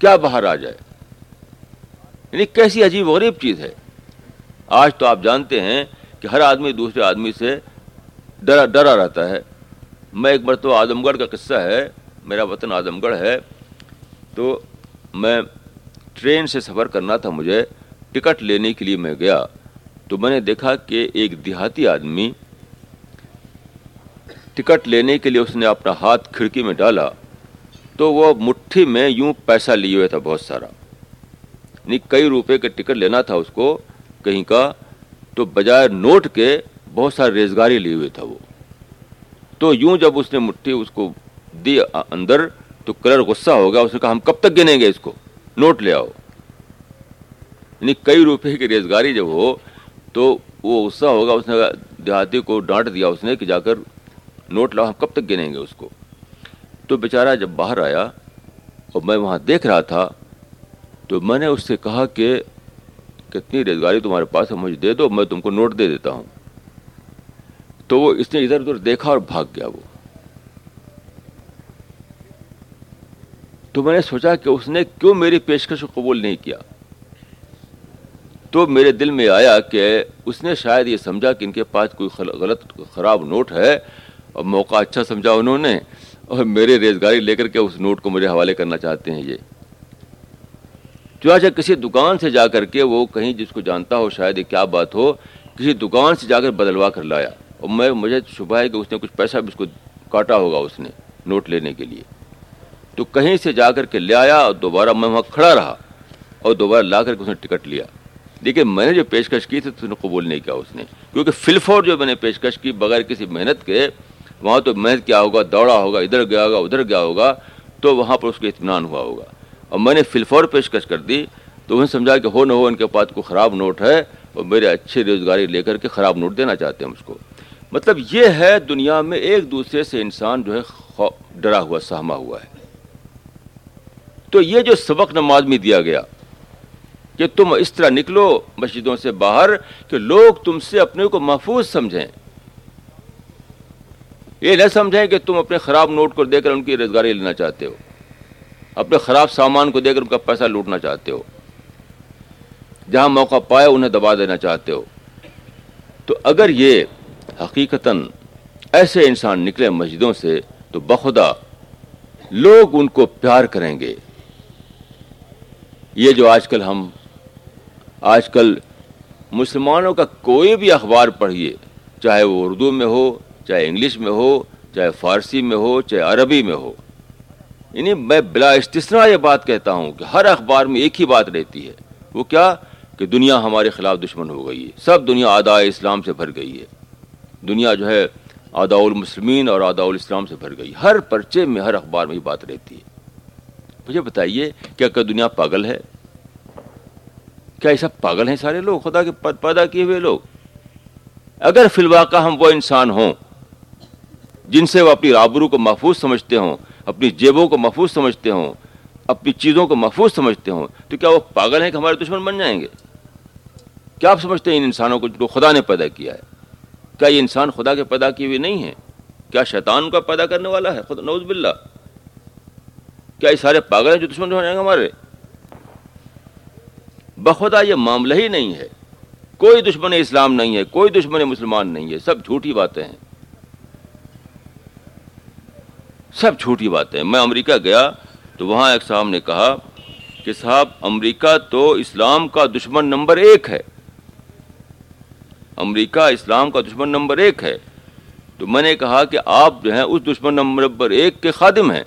کیا باہر آ جائے؟ یعنی کیسی عجیب غریب چیز ہے۔ آج تو آپ جانتے ہیں کہ ہر آدمی دوسرے آدمی سے ڈرا ڈرا رہتا ہے۔ میں ایک مرتبہ اعظم گڑھ کا قصہ ہے۔ میرا وطن اعظم گڑھ ہے۔ تو میں ٹرین سے سفر کرنا تھا مجھے۔ ٹکٹ لینے کے لیے میں گیا تو میں نے دیکھا کہ ایک دیہاتی آدمی ٹکٹ لینے کے لیے اس نے اپنا ہاتھ کھڑکی میں ڈالا تو وہ مٹھی میں یوں پیسہ لیے ہوئے تھا بہت سارا۔ یعنی کئی روپے کا ٹکٹ لینا تھا اس کو، کہیں کا، تو بجائے نوٹ کے بہت سارے ریزگاری لیے ہوئے تھا وہ۔ تو یوں جب اس نے مٹھی اس کو دی اندر تو کلر غصہ ہو گیا، اس نے کہا ہم کب تک گنے گے اس کو؟ نوٹ لے آؤ۔ یعنی کئی روپے کی ریزگاری جب ہو تو وہ غصہ ہوگا، اس نے دیہاتی کو ڈانٹ دیا اس نے کہ جا کر نوٹ لاؤ، ہم کب تک گنیں گے اس کو۔ تو بیچارہ جب باہر آیا اور میں وہاں دیکھ رہا تھا، تو میں نے اس سے کہا کہ کتنی ریزگاری تمہارے پاس ہے، مجھے دے دو، میں تم کو نوٹ دے دیتا ہوں۔ تو وہ اس نے ادھر ادھر دیکھا اور بھاگ گیا وہ۔ تو میں نے سوچا کہ اس نے کیوں میری پیشکش کو قبول نہیں کیا؟ تو میرے دل میں آیا کہ اس نے شاید یہ سمجھا کہ ان کے پاس کوئی غلط خراب نوٹ ہے اور موقع اچھا سمجھا انہوں نے اور میرے ریزگاری لے کر کے اس نوٹ کو میرے حوالے کرنا چاہتے ہیں یہ۔ چنانچہ کسی دکان سے جا کر کے وہ کہیں جس کو جانتا ہو شاید یہ کیا بات ہو، کسی دکان سے جا کر بدلوا کر لایا اور میں مجھے شبہ ہے کہ اس نے کچھ پیسہ بھی اس کو کاٹا ہوگا اس نے نوٹ لینے کے لیے۔ تو کہیں سے جا کر کے لے آیا اور دوبارہ میں وہاں کھڑا رہا اور دوبارہ لا کر کے اس نے ٹکٹ لیا۔ لیکن میں نے جو پیشکش کی تھی تو اس نے قبول نہیں کیا اس نے۔ کیونکہ فلفور جو میں نے پیشکش کی بغیر کسی محنت کے، وہاں تو محنت کیا ہوگا، دوڑا ہوگا، ادھر گیا ہوگا، ادھر گیا ہوگا، تو وہاں پر اس کو اطمینان ہوا ہوگا۔ اور میں نے فلفور پیشکش کر دی تو انہیں سمجھا کہ ہو نہ ہو ان کے پاس کوئی خراب نوٹ ہے اور میرے اچھی روزگاری لے کر کے خراب نوٹ دینا چاہتے ہیں اس کو۔ مطلب یہ ہے دنیا میں ایک دوسرے سے انسان جو ہے ڈرا ہوا، سہما ہوا ہے۔ تو یہ جو سبق نماز میں دیا گیا کہ تم اس طرح نکلو مسجدوں سے باہر کہ لوگ تم سے اپنے کو محفوظ سمجھیں۔ یہ نہ سمجھیں کہ تم اپنے خراب نوٹ کو دے کر ان کی روزگاری لینا چاہتے ہو۔ اپنے خراب سامان کو دے کر ان کا پیسہ لوٹنا چاہتے ہو۔ جہاں موقع پائے انہیں دبا دینا چاہتے ہو۔ تو اگر یہ حقیقتاً ایسے انسان نکلے مسجدوں سے تو بخدا لوگ ان کو پیار کریں گے۔ یہ جو آج کل ہم آج کل مسلمانوں کا کوئی بھی اخبار پڑھیے، چاہے وہ اردو میں ہو، چاہے انگلش میں ہو، چاہے فارسی میں ہو، چاہے عربی میں ہو۔ یعنی میں بلا استثنا یہ بات کہتا ہوں کہ ہر اخبار میں ایک ہی بات رہتی ہے، وہ کیا؟ کہ دنیا ہمارے خلاف دشمن ہو گئی ہے۔ سب دنیا آدھا اسلام سے بھر گئی ہے۔ دنیا جو ہے آداء المسلمین اور آداء الاسلام سے بھر گئی۔ ہر پرچے میں، ہر اخبار میں یہ بات رہتی ہے۔ مجھے بتائیے، کیا کہ دنیا پاگل ہے؟ کیا یہ سب پاگل ہیں سارے لوگ؟ خدا کے پیدا کیے ہوئے لوگ۔ اگر فی الواقع ہم وہ انسان ہوں جن سے وہ اپنی رابرو کو محفوظ سمجھتے ہوں، اپنی جیبوں کو محفوظ سمجھتے ہوں، اپنی چیزوں کو محفوظ سمجھتے ہوں، تو کیا وہ پاگل ہیں کہ ہمارے دشمن بن جائیں گے؟ کیا آپ سمجھتے ہیں ان انسانوں کو جو خدا نے پیدا کیا ہے؟ کیا یہ انسان خدا کے پیدا کیے ہوئے نہیں ہیں؟ کیا شیطان کا پیدا کرنے والا ہے؟ خدا نوز باللہ۔ کیا یہ سارے پاگل ہیں جو دشمن ہو جائیں گے ہمارے؟ بخدا یہ معاملہ ہی نہیں ہے۔ کوئی دشمن اسلام نہیں ہے، کوئی دشمن مسلمان نہیں ہے۔ سب جھوٹی باتیں ہیں۔ سب جھوٹی باتیں میں امریکہ گیا تو وہاں ایک صاحب نے کہا کہ صاحب، امریکہ تو اسلام کا دشمن نمبر ایک ہے۔ امریکہ اسلام کا دشمن نمبر ایک ہے۔ تو میں نے کہا کہ آپ جو ہیں اس دشمن نمبر ایک کے خادم ہیں۔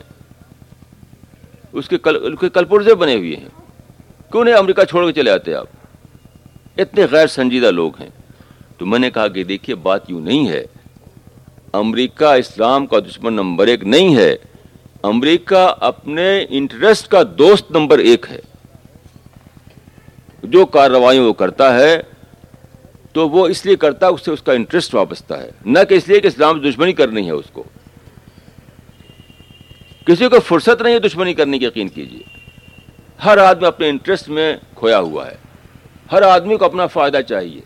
اس کے کل کے کل پرزے بنے ہوئے ہیں۔ کیوں نہیں امریکہ چھوڑ کے چلے آتے آپ؟ اتنے غیر سنجیدہ لوگ ہیں۔ تو میں نے کہا کہ دیکھیے، بات یوں نہیں ہے۔ امریکہ اسلام کا دشمن نمبر ایک نہیں ہے۔ امریکہ اپنے انٹرسٹ کا دوست نمبر ایک ہے۔ جو کارروائیوں وہ کرتا ہے، تو وہ اس لیے کرتا ہے، اس سے اس کا انٹرسٹ وابستہ ہے۔ نہ کہ اس لیے کہ اسلام دشمنی کرنی ہے اس کو۔ کسی کو فرصت نہیں ہے دشمنی کرنے کی، یقین کیجیے ہر آدمی اپنے انٹرسٹ میں کھویا ہوا ہے۔ ہر آدمی کو اپنا فائدہ چاہیے۔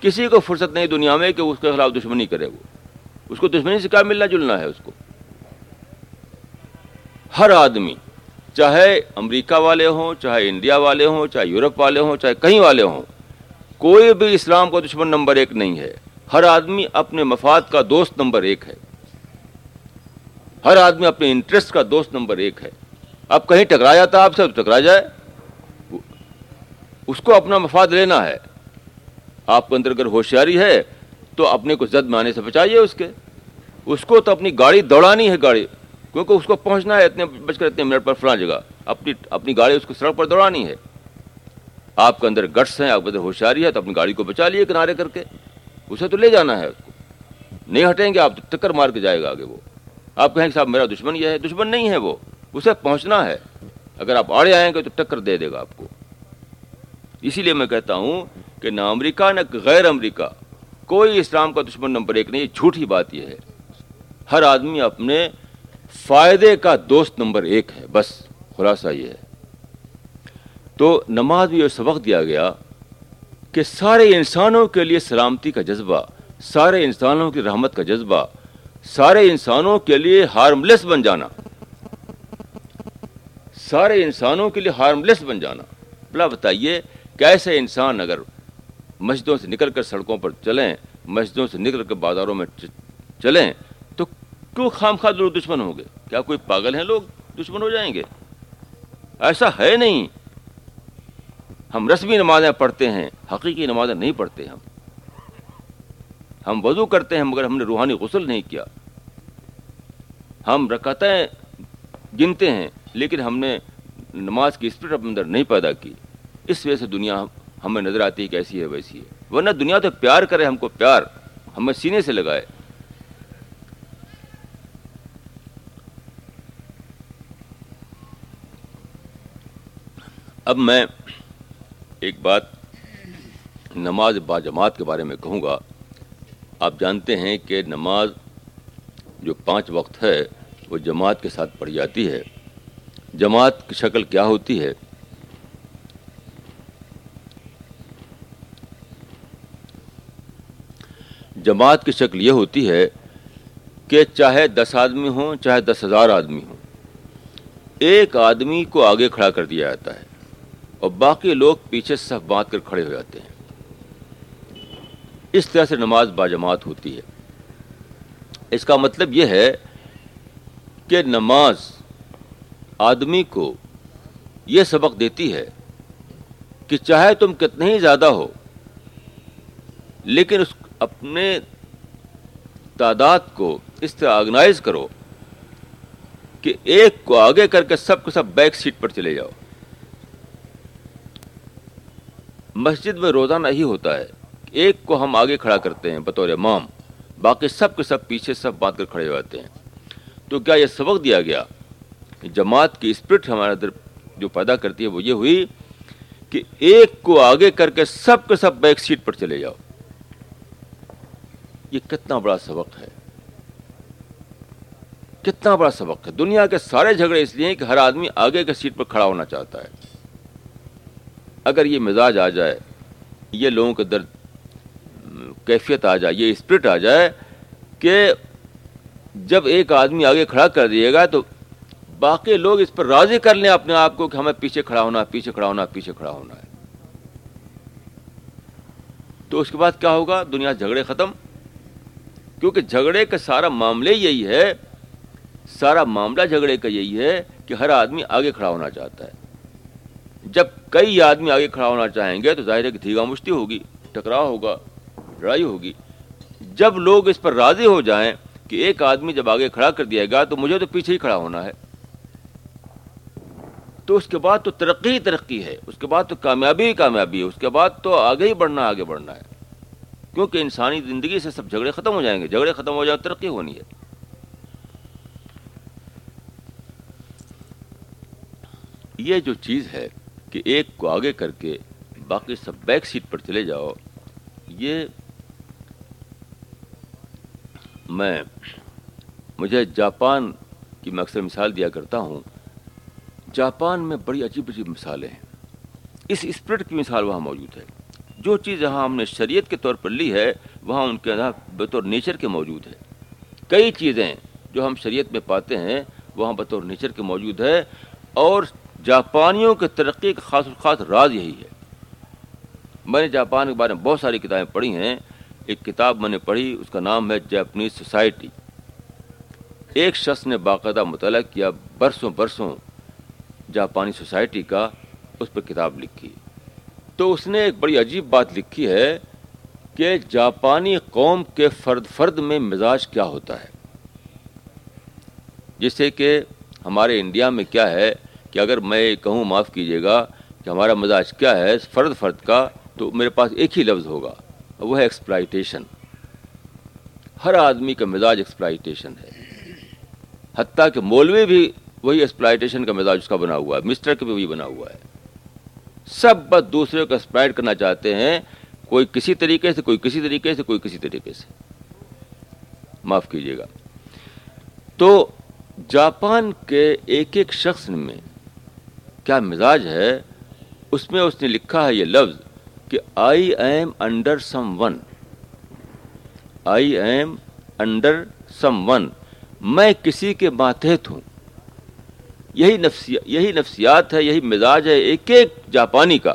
کسی کو فرصت نہیں دنیا میں کہ اس کے خلاف دشمنی کرے وہ۔ اس کو دشمنی سے کیا ملنا جلنا ہے اس کو؟ ہر آدمی، چاہے امریکہ والے ہوں، چاہے انڈیا والے ہوں، چاہے یورپ والے ہوں، چاہے کہیں والے ہوں، کوئی بھی اسلام کا دشمن نمبر ایک نہیں ہے۔ ہر آدمی اپنے مفاد کا دوست نمبر ایک ہے۔ ہر آدمی اپنے انٹرسٹ کا دوست نمبر ایک ہے۔ اب کہیں ٹکرا جاتا آپ سے ٹکرا جائے۔ اس کو اپنا مفاد لینا ہے۔ آپ کے اندر اگر ہوشیاری ہے تو اپنے کو زد میں آنے سے بچائیے اس کے۔ اس کو تو اپنی گاڑی دوڑانی ہے گاڑی، کیونکہ اس کو پہنچنا ہے اتنے بج کر اتنے منٹ پر فلاں جگہ۔ اپنی اپنی گاڑی اس کو سڑک پر دوڑانی ہے۔ آپ کے اندر گٹس ہیں، آپ کے اندر ہوشیاری ہے، تو اپنی گاڑی کو بچا لیے کنارے کر کے۔ اسے تو لے جانا ہے اس کو۔ نہیں ہٹیں گے آپ تو ٹکر مار کے جائے گا آگے وہ۔ آپ کہیں کہ صاحب میرا دشمن یہ ہے، دشمن نہیں ہے وہ۔ اسے پہنچنا ہے۔ اگر آپ آڑے آئیں گے تو ٹکر دے دے گا آپ کو۔ اسی لیے میں کہتا ہوں کہ نہ امریکہ نہ غیر امریکہ، کوئی اسلام کا دشمن نمبر ایک نہیں جھوٹی بات یہ ہے۔ ہر آدمی اپنے فائدے کا دوست نمبر ایک ہے، بس خلاصہ یہ ہے۔ تو نماز میں یہ سبق دیا گیا کہ سارے انسانوں کے لیے سلامتی کا جذبہ، سارے انسانوں کی رحمت کا جذبہ، سارے انسانوں کے لیے ہارملیس بن جانا۔ سارے انسانوں کے لیے ہارملیس بن جانا۔ بلا بتائیے کیسے انسان اگر مسجدوں سے نکل کر سڑکوں پر چلیں، مسجدوں سے نکل کر بازاروں میں چلیں، تو کیوں خام خواہ لوگ دشمن ہوں گے؟ کیا کوئی پاگل ہیں لوگ؟ دشمن ہو جائیں گے۔ ایسا ہے نہیں۔ ہم رسمی نمازیں پڑھتے ہیں، حقیقی نمازیں نہیں پڑھتے ہم۔ ہم وضو کرتے ہیں مگر ہم نے روحانی غسل نہیں کیا۔ ہم رکعتیں گنتے ہیں۔ لیکن ہم نے نماز کی اسپرٹ اپنے اندر نہیں پیدا کی۔ اس وجہ سے دنیا ہمیں نظر آتی ہے کیسی ہے، ویسی ہے۔ ورنہ دنیا تو پیار کرے، ہم کو پیار ہمیں سینے سے لگائے۔ اب میں ایک بات نماز با جماعت کے بارے میں کہوں گا۔ آپ جانتے ہیں کہ نماز جو پانچ وقت ہے، وہ جماعت کے ساتھ پڑھی جاتی ہے۔ جماعت کی شکل کیا ہوتی ہے؟ جماعت کی شکل یہ ہوتی ہے کہ چاہے دس آدمی ہوں، چاہے دس ہزار آدمی ہوں، ایک آدمی کو آگے کھڑا کر دیا جاتا ہے اور باقی لوگ پیچھے صف باندھ کر کھڑے ہو جاتے ہیں۔ اس طرح سے نماز باجماعت ہوتی ہے۔ اس کا مطلب یہ ہے کہ نماز آدمی کو یہ سبق دیتی ہے کہ چاہے تم کتنے ہی زیادہ ہو، لیکن اس اپنے تعداد کو اس طرح آرگنائز کرو کہ ایک کو آگے کر کے سب کو سب بیک سیٹ پر چلے جاؤ۔ مسجد میں روزانہ ہی ہوتا ہے ایک کو ہم آگے کھڑا کرتے ہیں بطور امام، باقی سب کے سب پیچھے سب بات کر کھڑے ہو جاتے ہیں۔ تو کیا یہ سبق دیا گیا؟ جماعت کی اسپرٹ ہمارے اندر جو پیدا کرتی ہے وہ یہ ہوئی کہ ایک کو آگے کر کے سب کے سب بیک سیٹ پر چلے جاؤ۔ یہ کتنا بڑا سبق ہے۔ کتنا بڑا سبق ہے۔ دنیا کے سارے جھگڑے اس لیے کہ ہر آدمی آگے کے سیٹ پر کھڑا ہونا چاہتا ہے۔ اگر یہ مزاج آ جائے، یہ لوگوں کے درد، کیفیت آ جائے، یہ اسپرٹ آ جائے کہ جب ایک آدمی آگے کھڑا کر دیے گا تو باقی لوگ اس پر راضی کر لیں اپنے آپ کو کہ ہمیں پیچھے کھڑا ہونا پیچھے کھڑا ہونا پیچھے کھڑا ہونا ہے۔ تو اس کے بعد کیا ہوگا؟ دنیا جھگڑے ختم۔ کیونکہ جھگڑے کا سارا معاملہ یہی ہے، سارا معاملہ جھگڑے کا یہی ہے کہ ہر آدمی آگے کھڑا ہونا چاہتا ہے۔ جب کئی آدمی آگے کھڑا ہونا چاہیں گے تو ظاہر ہے کہ دھیگا مشتی ہوگی، ٹکراؤ ہوگا، لڑائی ہوگی۔ جب لوگ اس پر راضی ہو جائیں کہ ایک آدمی جب آگے کھڑا کر دیا گا تو مجھے تو پیچھے ہی کھڑا ہونا ہے۔ تو اس کے بعد تو ترقی ہی ترقی ہے، اس کے بعد تو کامیابی ہی کامیابی ہے، اس کے بعد تو آگے ہی بڑھنا، آگے بڑھنا ہے۔ کیونکہ انسانی زندگی سے سب جھگڑے ختم ہو جائیں گے، جھگڑے ختم ہو جائے ترقی ہونی ہے۔ یہ جو چیز ہے کہ ایک کو آگے کر کے باقی سب بیک سیٹ پر چلے جاؤ، یہ میں مجھے جاپان کی میں اکثر مثال دیا کرتا ہوں۔ جاپان میں بڑی عجیب عجیب مثالیں ہیں۔ اس اسپرٹ کی مثال وہاں موجود ہے۔ جو چیز یہاں ہم نے شریعت کے طور پر لی ہے، وہاں ان کے اندر بطور نیچر کے موجود ہے۔ کئی چیزیں جو ہم شریعت میں پاتے ہیں، وہاں بطور نیچر کے موجود ہے۔ اور جاپانیوں کے ترقی کا خاص خاص راز یہی ہے۔ میں نے جاپان کے بارے میں بہت ساری کتابیں پڑھی ہیں۔ ایک کتاب میں نے پڑھی، اس کا نام ہے جاپنیز سوسائٹی۔ ایک شخص نے باقاعدہ مطالعہ کیا، برسوں برسوں جاپانی سوسائٹی کا اس پر کتاب لکھی۔ تو اس نے ایک بڑی عجیب بات لکھی ہے کہ جاپانی قوم کے فرد فرد میں مزاج کیا ہوتا ہے۔ جیسے کہ ہمارے انڈیا میں کیا ہے کہ اگر میں کہوں، معاف کیجیے گا، کہ ہمارا مزاج کیا ہے، فرد فرد کا، تو میرے پاس ایک ہی لفظ ہوگا، وہ ہے ایکسپلائٹیشن ہر آدمی کا مزاج ایکسپلائٹیشن ہے۔ حتیٰ کہ مولوی بھی وہی ایکسپلائٹیشن کا مزاج اس کا بنا ہوا ہے مسٹر کا بھی وہی بنا ہوا ہے۔ سب بس دوسرے کو ایکسپلائٹ کرنا چاہتے ہیں، کوئی کسی طریقے سے، کوئی کسی طریقے سے، کوئی کسی طریقے سے۔ معاف کیجیے گا۔ تو جاپان کے ایک ایک شخص میں کیا مزاج ہے؟ اس میں اس نے لکھا ہے یہ لفظ کہ I am under someone I am under someone میں کسی کے ماتحت ہوں۔ یہی نفسیات یہی نفسیات ہے، یہی مزاج ہے ایک ایک جاپانی کا۔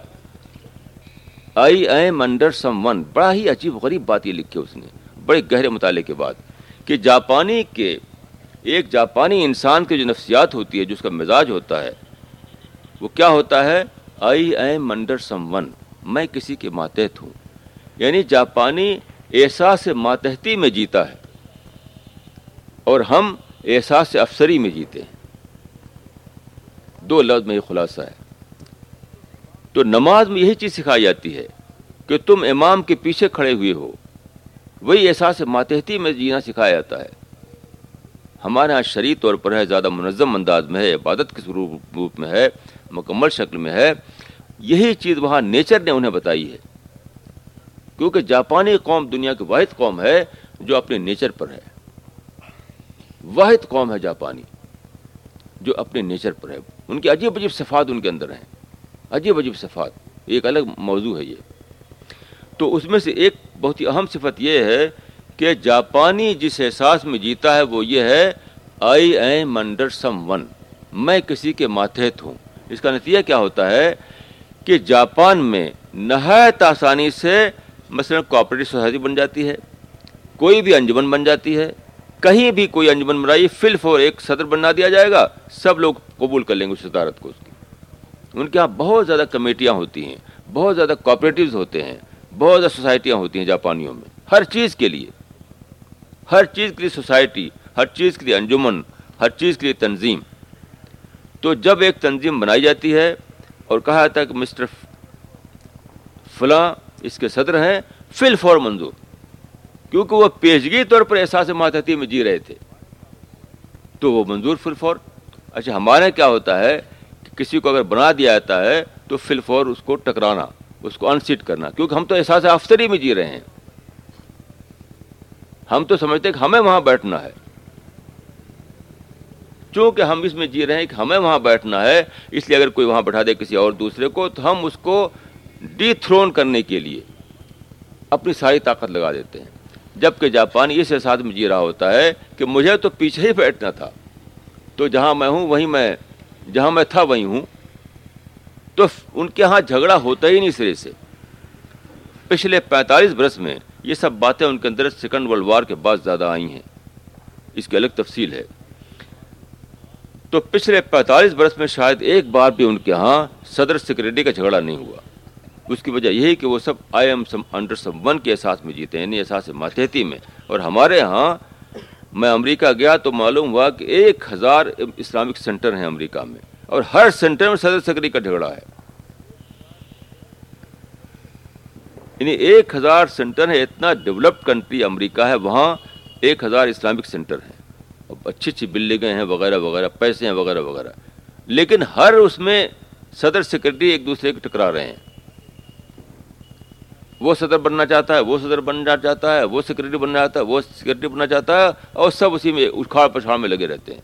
I am under someone بڑا ہی عجیب غریب بات یہ لکھی اس نے، بڑے گہرے مطالعے کے بعد کہ جاپانی کے، ایک جاپانی انسان کی جو نفسیات ہوتی ہے، جو اس کا مزاج ہوتا ہے، وہ کیا ہوتا ہے؟ I am under someone میں کسی کے ماتحت ہوں۔ یعنی جاپانی احساس ماتحتی میں جیتا ہے، اور ہم احساس افسری میں جیتے ہیں۔ دو لفظ میں یہ خلاصہ ہے۔ تو نماز میں یہی چیز سکھائی جاتی ہے کہ تم امام کے پیچھے کھڑے ہوئے ہو۔ وہی احساس ماتحتی میں جینا سکھایا جاتا ہے۔ ہمارے یہاں شرعی طور پر ہے، زیادہ منظم انداز میں ہے، عبادت کے روپ میں ہے، مکمل شکل میں ہے۔ یہی چیز وہاں نیچر نے انہیں بتائی ہے۔ کیونکہ جاپانی قوم دنیا کی واحد قوم ہے جو اپنے نیچر پر ہے۔ واحد قوم ہے جاپانی۔ جو اپنے نیچر پر ہے۔ ان کی عجیب عجیب صفات ان کے اندر ہیں۔ عجیب عجیب صفات۔ ایک الگ موضوع ہے یہ۔ تو اس میں سے ایک بہت ہی اہم صفت یہ ہے کہ جاپانی جس احساس میں جیتا ہے وہ یہ ہے I am under someone میں کسی کے ماتحت ہوں۔ اس کا نتیجہ کیا ہوتا ہے کہ جاپان میں نہایت آسانی سے مثلا کوآپریٹو سوسائٹی بن جاتی ہے، کوئی بھی انجمن بن جاتی ہے کہیں بھی کوئی انجمن بنائی فل فور ایک صدر بنا دیا جائے گا، سب لوگ قبول کر لیں گے اس صدارت کو اس کی۔ ان کے یہاں بہت زیادہ کمیٹیاں ہوتی ہیں، بہت زیادہ کوآپریٹیوز ہوتے ہیں، بہت زیادہ سوسائٹیاں ہوتی ہیں جاپانیوں میں۔ ہر چیز کے لیے، ہر چیز کے لیے سوسائٹی ہر چیز کے لیے انجمن، ہر چیز کے لیے تنظیم۔ تو جب ایک تنظیم بنائی جاتی ہے اور کہا جاتا ہے کہ مسٹر فلاں اس کے صدر ہیں فل فور منظور۔ کیونکہ وہ پیشگی طور پر احساس ماتحتی میں جی رہے تھے۔ تو وہ منظور فل فور اچھا ہمارے کیا ہوتا ہے کہ کسی کو اگر بنا دیا جاتا ہے تو فل فور اس کو ٹکرانا، اس کو انسیٹ کرنا، کیونکہ ہم تو احساس افسری میں جی رہے ہیں۔ ہم تو سمجھتے کہ ہمیں وہاں بیٹھنا ہے۔ چونکہ ہم اس میں جی رہے ہیں کہ ہمیں وہاں بیٹھنا ہے، اس لیے اگر کوئی وہاں بیٹھا دے کسی اور دوسرے کو، تو ہم اس کو ڈی تھرون کرنے کے لیے اپنی ساری طاقت لگا دیتے ہیں۔ جبکہ جاپانی اس احساس میں جی رہا ہوتا ہے کہ مجھے تو پیچھے ہی بیٹھنا تھا۔ تو جہاں میں ہوں وہیں میں، جہاں میں تھا وہیں ہوں۔ تو ان کے ہاں جھگڑا ہوتا ہی نہیں سرے سے۔ پچھلے پینتالیس برس میں یہ سب باتیں ان کے اندر سیکنڈ ورلڈ وار کے بعد زیادہ آئی ہیں۔ اس کی الگ تفصیل ہے۔ تو پچھلے پینتالیس برس میں شاید ایک بار بھی ان کے ہاں صدر سیکرٹری کا جھگڑا نہیں ہوا۔ اس کی وجہ یہی کہ وہ سب I am some under someone کے احساس میں جیتے ہیں یعنی احساس ماتحتی میں۔ اور ہمارے ہاں میں امریکہ گیا تو معلوم ہوا کہ ایک ہزار اسلامک سینٹر ہیں امریکہ میں۔ اور ہر سینٹر میں صدر سیکرٹری کا جھگڑا ہے۔ یعنی ایک ہزار سینٹر ہے اتنا ڈیولپڈ کنٹری امریکہ ہے، وہاں ایک ہزار اسلامک سینٹر ہیں۔ اچھی اچھی بلڈنگیں ہیں، وغیرہ وغیرہ، پیسے ہیں، وغیرہ وغیرہ۔ لیکن ہر اس میں صدر سیکرٹری ایک دوسرے کو ٹکرا رہے ہیں۔ وہ صدر بننا چاہتا ہے، وہ صدر بننا چاہتا ہے، وہ سیکرٹری بننا چاہتا ہے، وہ سیکرٹری بننا چاہتا ہے، اور سب اسی میں اچھاڑ پچھاڑ میں لگے رہتے ہیں۔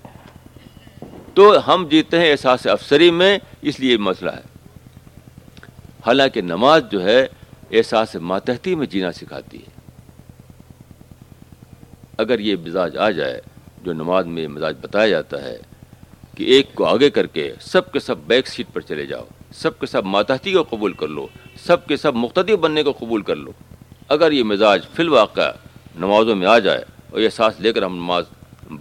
تو ہم جیتے ہیں احساس افسری میں، اس لیے مسئلہ ہے۔ حالانکہ نماز جو ہے، احساس ماتحتی میں جینا سکھاتی ہے۔ اگر یہ مزاج آ جائے، جو نماز میں مزاج بتایا جاتا ہے، کہ ایک کو آگے کر کے سب کے سب بیک سیٹ پر چلے جاؤ۔ سب کے سب ماتحتی کو قبول کر لو، سب کے سب مقتدی بننے کو قبول کر لو۔ اگر یہ مزاج فی الواقع نمازوں میں آ جائے اور یہ سانس لے کر ہم نماز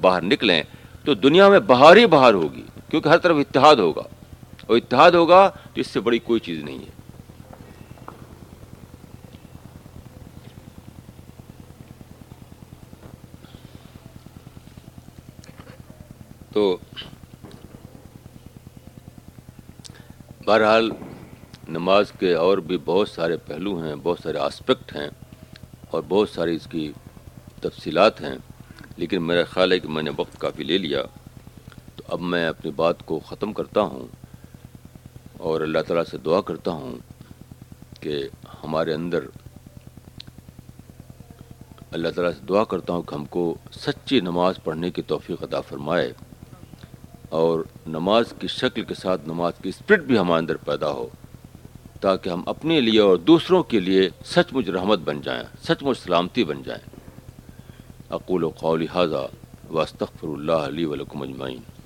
باہر نکلیں، تو دنیا میں بہار ہی بہار ہوگی، کیونکہ ہر طرف اتحاد ہوگا۔ اور اتحاد ہوگا تو اس سے بڑی کوئی چیز نہیں ہے۔ تو بہرحال نماز کے اور بھی بہت سارے پہلو ہیں، بہت سارے آسپیکٹ ہیں اور بہت ساری اس کی تفصیلات ہیں، لیکن میرا خیال ہے کہ میں نے وقت کافی لے لیا۔ تو اب میں اپنی بات کو ختم کرتا ہوں اور اللہ تعالیٰ سے دعا کرتا ہوں کہ ہمارے اندر اللہ تعالیٰ سے دعا کرتا ہوں کہ ہم کو سچی نماز پڑھنے کی توفیق عطا فرمائے۔ اور نماز کی شکل کے ساتھ نماز کی اسپرٹ بھی ہمارے اندر پیدا ہو، تاکہ ہم اپنے لیے اور دوسروں کے لیے سچ مچ رحمت بن جائیں، سچ مچ سلامتی بن جائیں۔ اقول و قول حاضہ واسطر اللہ علی ولکم اجمعین۔